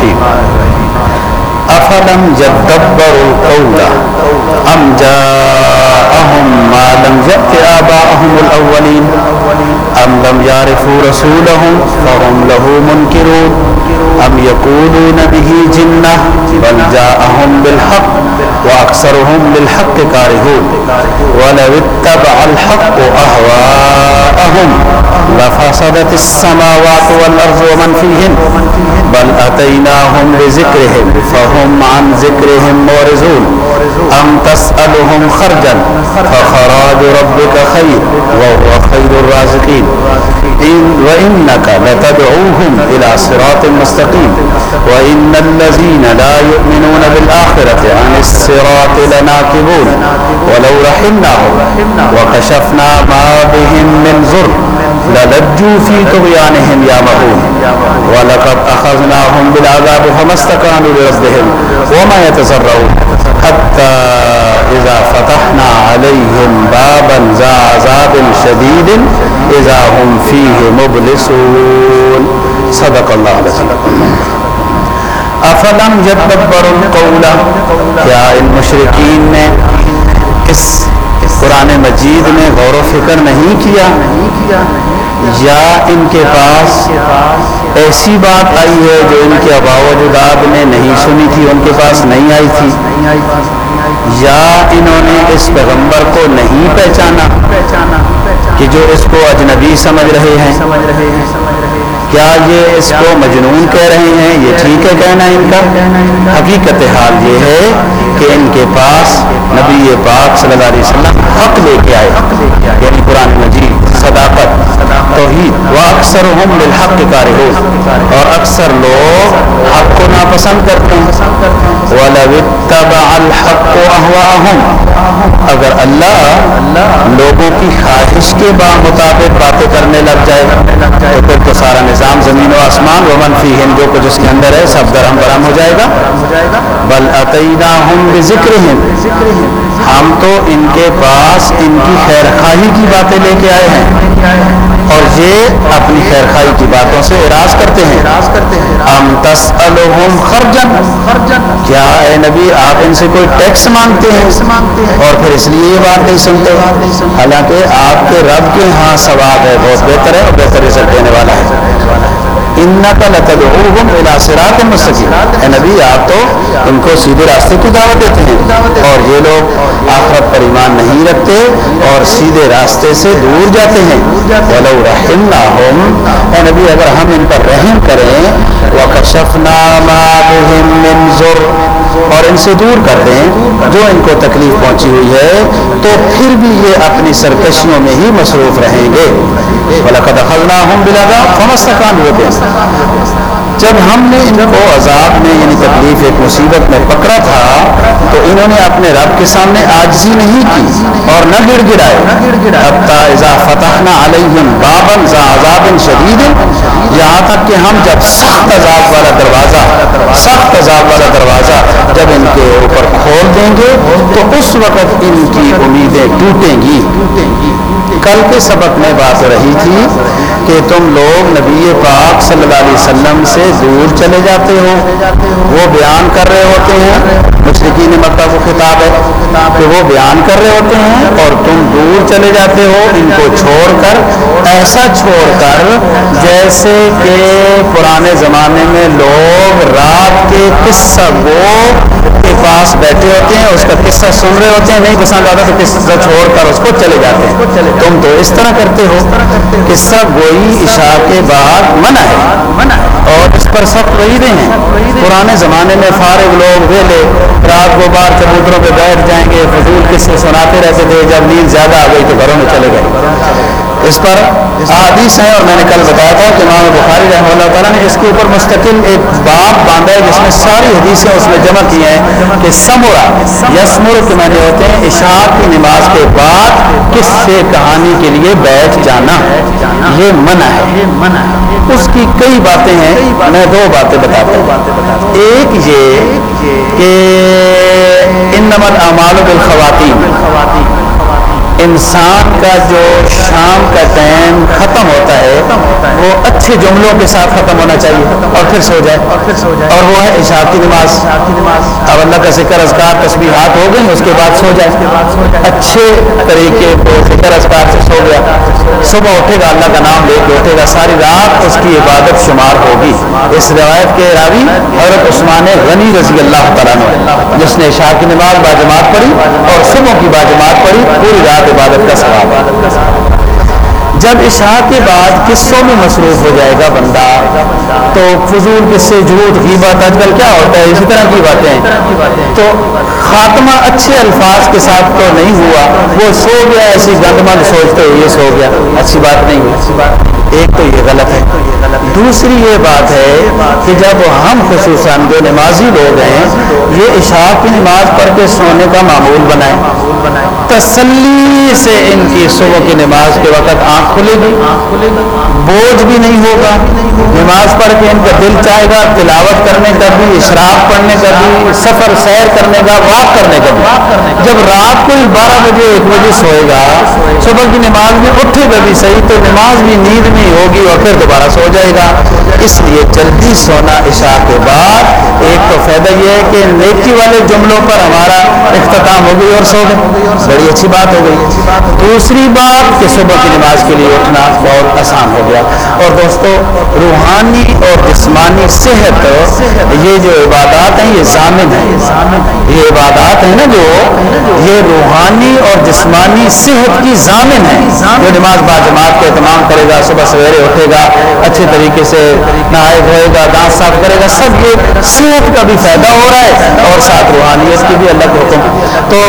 الرحیم. افلم یدبر القول ام جاءهم ما لم یأت آباءهم الاولین ام لم یعرفوا رسولهم فهم له منکرون أم يقولون به جنة بل جاءهم بالحق وأكثرهم للحق كارهون ولو اتبع الحق أهواءهم لفسدت السماوات والأرض ومن فيهن بل أتيناهم بذكرهم فهم عن ذكرهم مورزون أم تسألهم خرجا فخراج ربك خير وهو خير الرازقين إن وإنك لتدعوهم إلى صراط مستقيم وإن الذين لا يؤمنون بالآخرة عن الصراط لناكبون. ولو رحمناهم وكشفنا ما بهم من ضر للجوا في طغيانهم يعمهون. ولقد أخذناهم بالعذاب فما استكانوا لربهم وما يتزرعون حتى إذا فتحنا عليهم بابا ذا عذاب شديد إذا هم فيه مبلسون. صدق الله العظيم افلم یدبر القول? کیا ان مشرقین نے اس قرآن مجید میں غور و فکر نہیں کیا؟ یا ان کے پاس ایسی بات آئی ہے جو ان کے ابا و جداد نے نہیں سنی تھی، ان کے پاس نہیں آئی تھی؟ یا انہوں نے اس پیغمبر کو نہیں پہچانا؟ کہ جو اس کو اجنبی سمجھ رہے ہیں، کیا یہ اس کو مجنون کہہ رہے ہیں؟ یہ ٹھیک ہے کہنا ان کا؟ حقیقت حال یہ ہے کہ ان کے پاس نبی پاک صلی اللہ علیہ وسلم حق لے کے آئے یعنی قرآن مجید، صداقت توحید و اکثر ہم للحق کار ہو اور اکثر لوگ حق کو ناپسند کرتے ہیں۔ الحق اگر اللہ لوگوں کی خواہش کے با مطابق باتیں کرنے لگ جائے، تو پھر تو سارا نظام زمین و آسمان و منفی ہند جو کچھ اس کے اندر ہے، سب درہم برہم ہو جائے گا۔ بل عطینا ہم ذکر ہم تو ان کے پاس ان کی خیر خواہی کی باتیں لے کے آئے ہیں۔ اور یہ اپنی خیر خائی کی باتوں سے اراض کرتے ہیں۔ ہم تس خرجن کیا اے نبی آپ ان سے کوئی ٹیکس مانگتے ہیں؟ اور پھر اس لیے یہ بات نہیں سنتے۔ حالانکہ آپ کے رب کے ہاں ثواب ہے بہت بہتر ہے اور بہتر رزلٹ دینے والا ہے۔ ان کا لطم الاثرات مستقیم۔ اے نبی، آپ تو ان کو سیدھے راستے کی دعوت دیتے ہیں۔ اور یہ لوگ آخرت پر ایمان نہیں رکھتے اور سیدھے راستے سے دور جاتے ہیں۔ ولو رحمنا ہم اے نبی، اگر ہم ان پر رحم کریں، وکشفنا ما بهم من ذر اور ان سے دور کر دیں جو ان کو تکلیف پہنچی ہوئی ہے، تو پھر بھی یہ اپنی سرکشیوں میں ہی مصروف رہیں گے۔ وَلَقَدْ خَلْنَاهُمْ فمس فَمَسْتَقَانُ ہوتے جب ہم نے ان کو عذاب میں یعنی تکلیف ایک مصیبت میں پکڑا تھا، تو انہوں نے اپنے رب کے سامنے آجزی نہیں کی اور نہ گڑ گڑائے۔ فتح نہ علیہم بابن ذا عذاب شدید۔ یہاں تک کہ ہم جب سخت عذاب والا دروازہ، سخت عذاب والا دروازہ جب ان کے اوپر کھول دیں گے، تو اس وقت ان کی امیدیں ٹوٹیں گی۔ کل کے سبق میں بات رہی تھی کہ تم لوگ نبی پاک صلی اللہ علیہ وسلم سے دور چلے جاتے ہو۔ وہ بیان کر رہے ہوتے ہیں۔ مشرقین مکہ کو خطاب ہے کہ وہ بیان کر رہے ہوتے ہیں اور تم دور چلے جاتے ہو ان کو چھوڑ کر۔ ایسا چھوڑ کر جیسے کہ پرانے زمانے میں لوگ رات کے قصہ کو کے پاس بیٹھے ہوتے ہیں، اس کا قصہ سن رہے ہوتے ہیں، نہیں پسند آتا تو قصہ چھوڑ کر اس کو چلے جاتے ہیں۔ تم تو اس طرح کرتے ہو قصہ گوئی عشاء کے بعد منع ہے۔ اور اس پر سخت وعیدیں ہیں۔ پرانے زمانے میں فارغ لوگ ویلے رات کو بار چبوتروں پہ بیٹھ جائیں گے، فضول قصے سناتے رہتے تھے، جب نیند زیادہ آ گئی تو گھروں میں چلے گئے۔ اس پر حادیث ہیں اور میں نے کل بتایا تھا کہ امام بخاری رحمۃ اللہ تعالیٰ نے اس کے اوپر مستقل ایک باب باندھا ہے جس میں ساری حدیثیں اس میں جمع کی ہیں کہ سمورا یسمر کے معنی ہوتے ہیں عشاء کی نماز کے بعد کس سے کہانی کے لیے بیٹھ جانا۔ یہ منع ہے۔ اس کی کئی باتیں ہیں، میں دو باتیں بتاتا ہوں۔ ایک یہ کہ ان نمت اعمال بالخواتین انسان کا جو شام کا ٹائم ختم ہوتا ہے، وہ اچھے جملوں کے ساتھ ختم ہونا چاہیے اور پھر سو جائے۔ اور وہ ہے عشاء کی نماز۔ اب اللہ کا ذکر ازکار تسبیحات ہو گئی اس کے بعد سو جائے۔ اچھے طریقے کو ذکر ازکار سے سو گیا۔ صبح اٹھے گا اللہ کا نام لے کے اٹھے گا، ساری رات اس کی عبادت شمار ہوگی۔ اس روایت کے راوی حضرت عثمان غنی رضی اللہ تعالیٰ نے جس نے عشاء کی نماز باجماعت پڑھی اور صبح کی باجماعت پڑھی، پوری رات عبادت کا سواب جب عشاء کے بعد قصوں میں مصروف ہو جائے گا بندہ، تو فضول قصے، جھوٹ، غیبت، آج کل کیا ہوتا ہے؟ اسی طرح کی باتیں۔ تو خاتمہ اچھے الفاظ کے ساتھ تو نہیں ہوا، وہ سو گیا، ایسی گند مند سوچتے ہوئے سو گیا، اچھی بات نہیں۔ ہوئی ایک تو یہ غلط ہے۔ دوسری یہ بات ہے کہ جب ہم خصوصاً جو نمازی لوگ ہیں، یہ عشاء کی نماز پڑھ کے سونے کا معمول بنائیں۔ تسلی سے ان کی صبح کی نماز کے وقت آنکھ کھلے گی۔ بوجھ بھی نہیں ہوگا۔ نماز پڑھ کے ان کا دل چاہے گا، تلاوت کرنے کا بھی اشراف پڑھنے کا بھی، سفر، سیر کرنے کا، واک کرنے کا بھی۔ جب رات کو بارہ بجے ایک بجے سوئے گا، صبح کی نماز میں اٹھے گا بھی صحیح، تو نماز بھی، نیند میں نہیں ہوگی اور پھر دوبارہ سو جائے گا۔ اس لیے جلدی سونا عشاء کے بعد ایک تو فائدہ یہ ہے کہ نیکی والے جملوں پر ہمارا اختتام ہو گئی اور سو گئے۔ بڑی اچھی بات ہو گئی۔ دوسری بات کہ صبح کی نماز کے لیے اٹھنا بہت آسان ہو گیا۔ اور دوستو، روحانی اور جسمانی صحت، یہ جو عبادات ہیں، یہ ضامن ہیں۔ یہ عبادات ہیں نا جو، یہ روحانی اور جسمانی صحت کی ضامن ہے جو نماز با جماعت کا اہتمام کرے گا، صبح سویرے اٹھے گا، اچھے طریقے سے نہائے دھوئے گا، دانت صاف کرے گا، سب یہ صحت کا بھی فائدہ ہو رہا ہے اور ساتھ روحانیت کی بھی الگ حکم۔ تو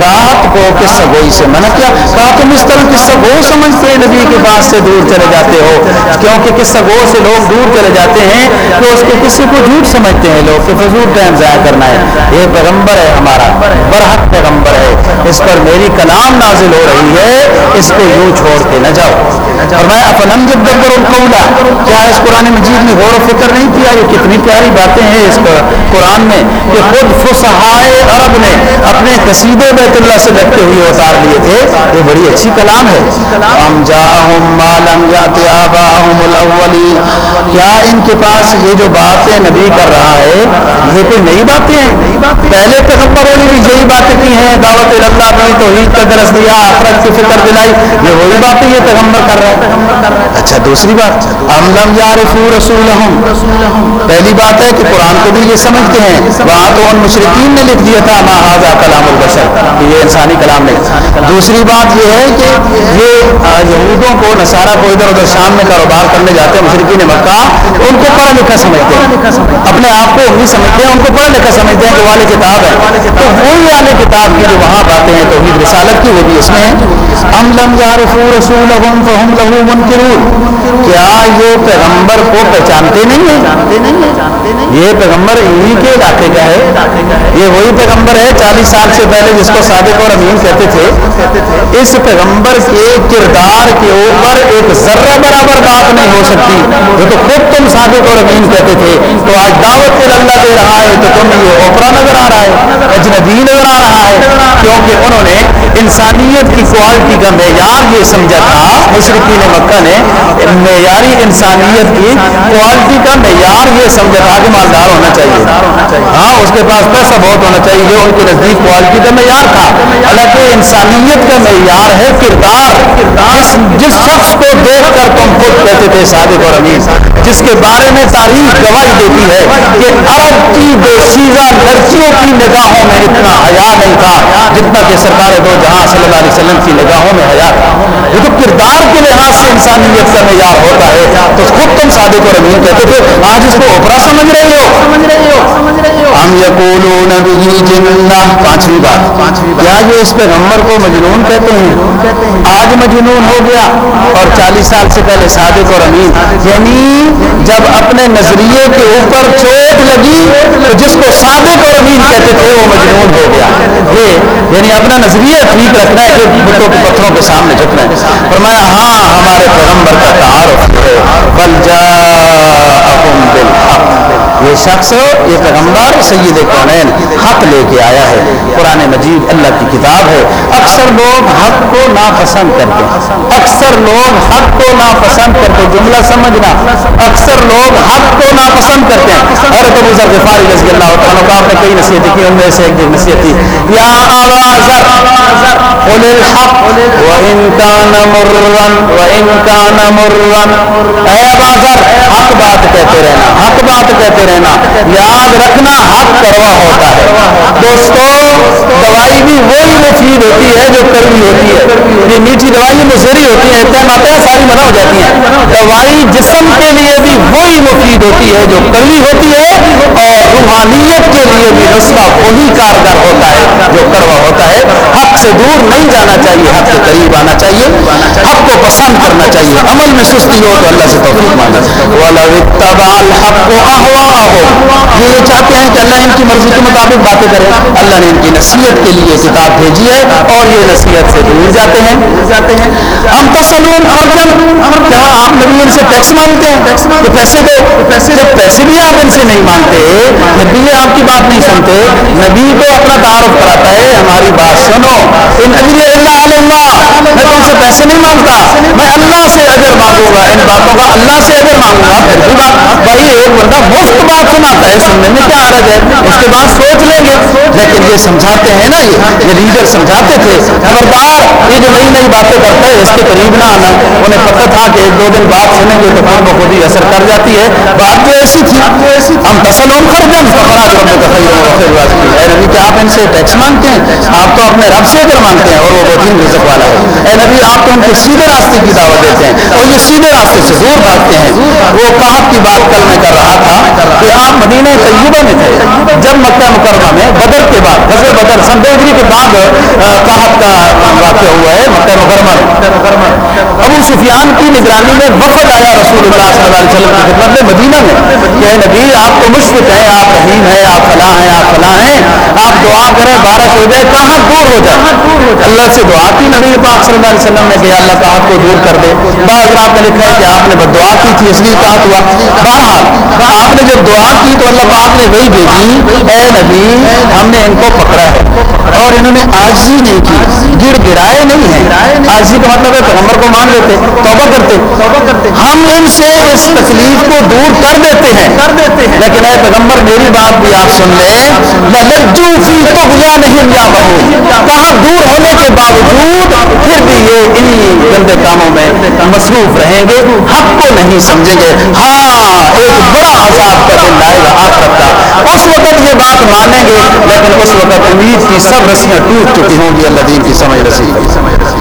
رات کو قصہ گوئی سے منع کیا۔ کہا تم اس طرح قصہ گو سمجھتے ہیں نبی کے پاس سے دور چلے جاتے ہو۔ کیونکہ قصہ گو سے لوگ دور چلے جاتے ہیں تو اس کے قصے کو جھوٹ سمجھتے ہیں لوگ کہ فضول ٹائم ضائع کرنا ہے۔ یہ پیغمبر ہے ہمارا، برحق پیغمبر ہے۔ اس پر میری کلام نازل ہو رہی ہے، اس کو یوں چھوڑ کے نہ جاؤ۔ اور میں اپنم جب دبر القولا کیا اس قرآن مجید میں غور و فکر نہیں کیا؟ یہ کتنی پیاری باتیں ہیں اس قرآن میں کہ خود فسہائے عرب نے اپنے قصیدے بیت اللہ سے لگتے ہوئے اتار لیے تھے۔ یہ بڑی اچھی کلام ہے۔ ام جاءہم ما لم یات آباہم الاولین کیا ان کے پاس یہ جو باتیں نبی کر رہا ہے، یہ کوئی نئی باتیں؟ ہیں پہلے پیغمبروں نے بھی یہی باتیں کی ہیں، دعوت اللہ میں توحید کا درس دیا، آخرت کی فکر دلائی، یہ وہی باتیں یہ پیغمبر کر رہے ہیں۔ اچھا دوسری بات، ام لم یعرفوا رسولہم۔ پہلی بات ہے کہ قرآن کو بھی یہ سمجھتے ہیں۔ وہاں تو ان مشرقین نے لکھ دیا تھا، ما ھذا کلام البشر۔ یہ انسانی کلام نہیں دوسری بات یہ ہے کہ یہ یہودوں کو، نصارہ کو ادھر ادھر شام میں کاروبار کرنے جاتے ہیں مشرقین مکہ، ان کو پڑھا لکھا سمجھتے ہیں۔ اپنے آپ کو وہی سمجھتے ہیں، ان کو پڑھا لکھا سمجھتے ہیں کہ والے کتاب ہے۔ تو وہی والے کتاب کی جو وہاں باتیں ہیں، توحید رسالت کی، وہ بھی اس میں ہے۔ ام لم یعرفوا رسولہم فہم لہو منکرون۔ کیا یہ پیغمبر کو پہچانتے نہیں ہیں؟ یہ پیغمبر انہی کے علاقے کا ہے۔ یہ وہی پیغمبر ہے چالیس سال سے پہلے جس کو صادق اور امین کہتے تھے۔ اس پیغمبر کے کردار کے اوپر ایک ذرہ برابر بات نہیں ہو سکتی۔ وہ تو خود تم صادق اور امین کہتے تھے۔ تو آج دعوت کے اللہ دے رہا ہے تو تم یہ اوپرا نظر آ رہا ہے، اجنبی نظر آ رہا ہے۔ کیونکہ انہوں نے انسانیت کی کوالٹی کا معیار یہ سمجھا تھا۔ مشرقین مکہ نے معیاری انسانیت کی کوالٹی کا معیار یہ سمجھا تھا کہ مالدار ہونا چاہیے۔ ہاں اس کے پاس پیسہ بہت ہونا چاہیے، یہ ان کے نزدیک کوالٹی کا معیار تھا۔ حالانکہ انسانیت کا معیار ہے کردار۔ جس جس شخص کو دیکھ کر تم خود کہتے تھے صادق اور امین، جس کے بارے میں تاریخ گواہی دیتی ہے کہ عرب کی بے سیزا لڑکیوں کی نگاہوں میں اتنا حیا نہیں تھا جتنا کہ سرکار دو جہاں صلی اللہ علیہ وسلم کی نگاہوں میں حیا تھا۔ یہ تو کردار کے لحاظ سے انسانیت کا معیار ہوتا ہے۔ تو خود تم صادق اور امین کہتے تھے، آج اس کو اوپرا سمجھ رہے ہو سمجھ رہے ہو۔ ہم یقولون به جنہ پانچویں بات۔ کیا یہ اس پیغمبر کو مجنون کہتے ہیں آج مجنون ہو گیا اور چالیس سال سے پہلے صادق اور امین۔ یعنی جب اپنے نظریے کے اوپر چوٹ لگی تو جس کو صادق اور امین کہتے تھے وہ مجنون ہو گیا۔ یہ یعنی اپنا نظریہ ٹھیک رکھنا ہے کہ بتوں کے پتھروں کے سامنے جھکنا ہے۔ فرمایا ہاں ہمارے پیغمبر کا تعارف ہے۔ بل بالحق یہ شخص یہ پیغمبر سید کونین حق لے کے آیا ہے۔ قرآن مجید اللہ کی کتاب ہے۔ اکثر لوگ حق کو ناپسند کرتے ہیں۔ اکثر لوگ حق کو ناپسند کرتے جملہ سمجھنا۔ اکثر لوگ حق کو ناپسند کرتے ہیں۔ حضرت ابو ذر غفاری رضی اللہ عنہ کا آپ نے کئی نصیحت کی، ان میں سے ایک نصیحت تھی، یا ذر قل الحق وان كان مرا وان كان مرا۔ اے ابا ذر حق بات کہتے رہنا۔ حق بات کہتے رہنا۔ یاد رکھنا حق کروا ہوتا ہے۔ دوستو، دوائی بھی وہی مفید ہوتی ہے جو کڑوی ہوتی ہے۔ یہ میٹھی دوائی مزری ہوتی ہے، اتنا آتے ساری منع ہو جاتی ہیں دوائی جسم کے لیے بھی وہی مفید ہوتی ہے جو کڑوی ہوتی ہے اور روحانیت کے لیے بھی نسخہ وہی کارگر ہوتا ہے جو کڑوا ہوتا ہے۔ حق سے دور نہیں جانا چاہیے، حق کے قریب آنا چاہیے کرنا چاہیے۔ عمل میں سستی ہو تو اللہ سے توفیق مانگا۔ وَلَوِ یہ چاہتے ہیں کہ اللہ ان کی مرضی کے مطابق باتیں کرے اللہ نے ان کی نصیحت کے لیے کتاب بھیجی ہے اور یہ نصیحت سے دور جاتے ہیں۔ جاتے ہیں ہم تسلون خرجن کیا آپ نبی ان سے ٹیکس مانگتے ہیں؟ کہ پیسے دو۔ پیسے جب پیسے بھی آپ ان سے نہیں مانگتے، نبی آپ کی بات نہیں سنتے، نبی کو اپنا تعارف کراتا ہے۔ ہماری بات سنو۔ ان اجر اللہ اللہ۔ میں تم سے پیسے نہیں مانگتا۔ میں اللہ سے اجر مانگوں گا، ان باتوں کا اللہ سے اجر مانگوں گا، پھر بھی بات بھائی ایک بندہ مفت بات سناتا ہے سننے میں کیا عرض ہے؟ اس کے بعد سوچ لیں گے۔ لیکن یہ سمجھاتے ہیں نا، یہ لیڈر سمجھاتے تھے۔ خبردار یہ جو نئی نئی باتیں کرتا ہے، اس کے قریب نہ آنا۔ انہیں پتہ تھا کہ ایک دو دن بات سنیں گے تو خود بخود ہی اثر کر جاتی ہے۔ بات تو ایسی تھی۔ ہم تسلون خرجن فقراج رب کا خیر خیر اے نبی کہ آپ ان سے ٹیکس مانگتے ہیں؟ آپ تو اپنے رب سے اگر مانگتے ہیں اور وہ بہت ہی رزق والا ہے۔ اے نبی آپ تو ان کے سیدھے راستے کی دعوت دیتے ہیں اور یہ سیدھے راستے سے دور بھاگتے ہیں۔ وہ کہاں کی بات کل میں کر رہا تھا کہ آپ مدینہ طیبہ میں تھے۔ جب مکہ مکرمہ میں بدر کے بعد غزل بدر سن کے بعد کہت کا واقع ہوا ہے مکہ مکرمہ ابو سفیان کی نگرانی میں وفد آیا رسول اللہ صلی اللہ علیہ وسلم کی خدمت میں مدینہ میں کہ نبی، آپ تو مشفق ہیں، آپ رحیم ہیں، آپ فلاں ہیں، آپ فلاں ہیں۔ آپ دعا کریں بارش ہو جائے کہاں دور ہو جائے۔ اللہ سے دعا کی، نبی پاک صلی اللہ علیہ وسلم نے کہ اللہ کہاں کو دور کر دے۔ بعض آپ نے لکھا ہے کہ آپ نے بد دعا کی تھی، اس لیے کہا ہوا بہرحال، آپ نے جب دعا کی تو اللہ پاک نے وہی بھیجی، اے نبی، ہم نے ان کو پکڑا ہے۔ اور انہوں نے آجزی نہیں کی گر گرائے نہیں ہیں۔ آجزی کا مطلب ہے پیغمبر کو مان لیتے، توبہ کرتے۔ توبہ کرتے ہم ان سے اس تکلیف کو دور کر دیتے ہیں۔ کر دیتے ہیں لیکن اے پیغمبر، میری بات بھی آپ سن لیں۔ لجو نہیں یا بہو۔ کہاں دور ہونے کے باوجود پھر بھی یہ انہی گندے کاموں میں مصروف رہیں گے۔ حق کو نہیں سمجھیں گے۔ ہاں ایک بڑا عذاب کا دن لائے گا آخرت کا۔ اس وقت یہ بات مانیں گے، لیکن اس وقت امید کی سب رسیاں ٹوٹ چکی ہوں گی۔ اللہ دین کی سمجھ رسی